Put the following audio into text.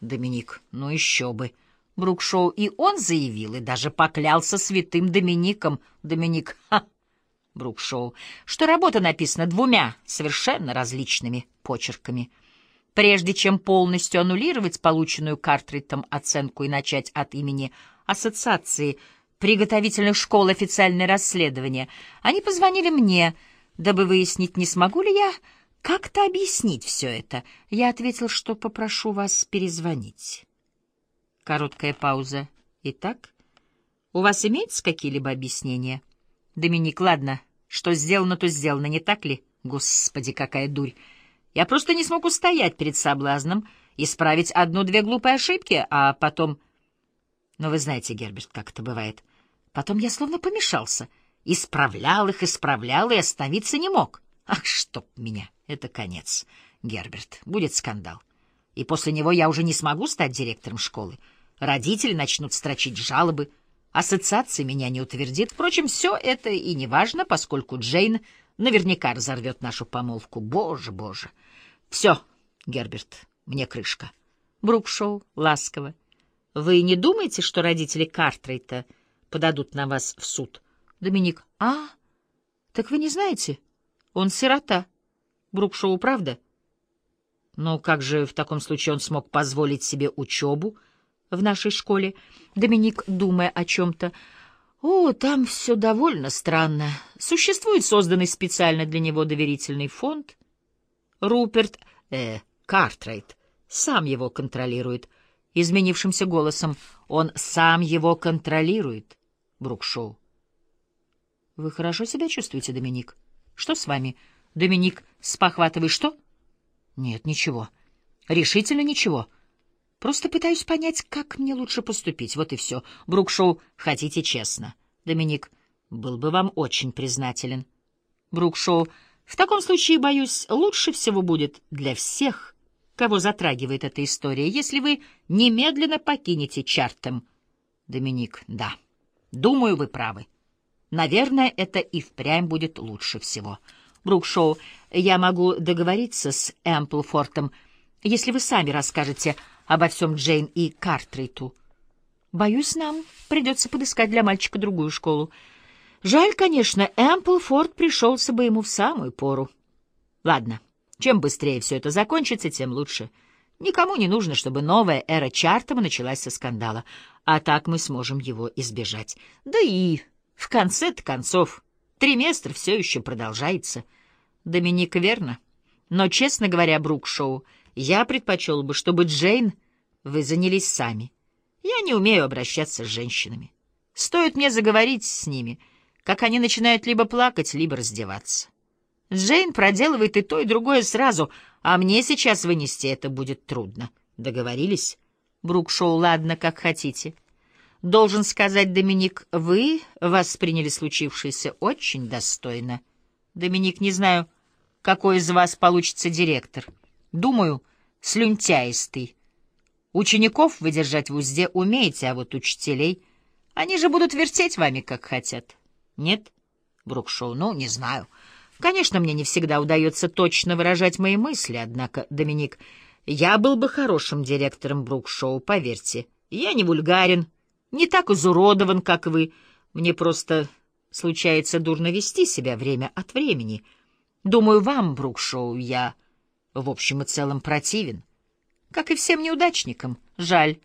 Доминик, ну еще бы. Брукшоу и он заявил, и даже поклялся святым Домиником. Доминик, ха! Брукшоу, что работа написана двумя совершенно различными почерками. Прежде чем полностью аннулировать полученную Картритом оценку и начать от имени Ассоциации приготовительных школ официальное расследование, они позвонили мне, дабы выяснить, не смогу ли я как-то объяснить все это. Я ответил, что попрошу вас перезвонить. Короткая пауза. Итак, у вас имеются какие-либо объяснения? Доминик, ладно, что сделано, то сделано, не так ли? Господи, какая дурь! Я просто не смог устоять перед соблазном исправить одну-две глупые ошибки, а потом... Но вы знаете, Герберт, как это бывает. Потом я словно помешался. Исправлял их, исправлял и остановиться не мог. Ах, чтоб меня! Это конец, Герберт. Будет скандал. И после него я уже не смогу стать директором школы. Родители начнут строчить жалобы. Ассоциация меня не утвердит. Впрочем, все это и не важно, поскольку Джейн наверняка разорвет нашу помолвку. Боже, боже. Все, Герберт, мне крышка. Брукшоу, ласково. Вы не думаете, что родители Картрейта подадут на вас в суд? Доминик. А, так вы не знаете? Он сирота. Брукшоу, правда? Но как же в таком случае он смог позволить себе учебу в нашей школе? Доминик, думая о чем-то, о, там все довольно странно. Существует созданный специально для него доверительный фонд. Руперт, э, Картрайт, сам его контролирует. Изменившимся голосом, он сам его контролирует. Брукшоу. Вы хорошо себя чувствуете, Доминик? Что с вами? Доминик, спохватывай, что? Нет, ничего. Решительно ничего. — Просто пытаюсь понять, как мне лучше поступить. Вот и все. Брукшоу, хотите честно. Доминик, был бы вам очень признателен. Брукшоу, в таком случае, боюсь, лучше всего будет для всех, кого затрагивает эта история, если вы немедленно покинете Чартем. Доминик, да. Думаю, вы правы. Наверное, это и впрямь будет лучше всего. Брукшоу, я могу договориться с Эмплфортом, если вы сами расскажете обо всем Джейн и Картрейту. Боюсь, нам придется подыскать для мальчика другую школу. Жаль, конечно, Эмплфорд пришелся бы ему в самую пору. Ладно, чем быстрее все это закончится, тем лучше. Никому не нужно, чтобы новая эра Чартома началась со скандала, а так мы сможем его избежать. Да и в конце-то концов триместр все еще продолжается. Доминик верно. Но, честно говоря, Брукшоу — я предпочел бы, чтобы Джейн вы занялись сами. Я не умею обращаться с женщинами. Стоит мне заговорить с ними, как они начинают либо плакать, либо раздеваться. Джейн проделывает и то, и другое сразу, а мне сейчас вынести это будет трудно. Договорились? Брукшоу, ладно, как хотите. Должен сказать, Доминик, вы восприняли случившееся очень достойно. Доминик, не знаю, какой из вас получится директор — Думаю, слюнтяистый. Учеников вы держать в узде умеете, а вот учителей... Они же будут вертеть вами, как хотят. Нет? Брукшоу, ну, не знаю. Конечно, мне не всегда удается точно выражать мои мысли, однако, Доминик, я был бы хорошим директором Брукшоу, поверьте. Я не вульгарен, не так изуродован, как вы. Мне просто случается дурно вести себя время от времени. Думаю, вам, Брукшоу, я в общем и целом противен. Как и всем неудачникам. Жаль.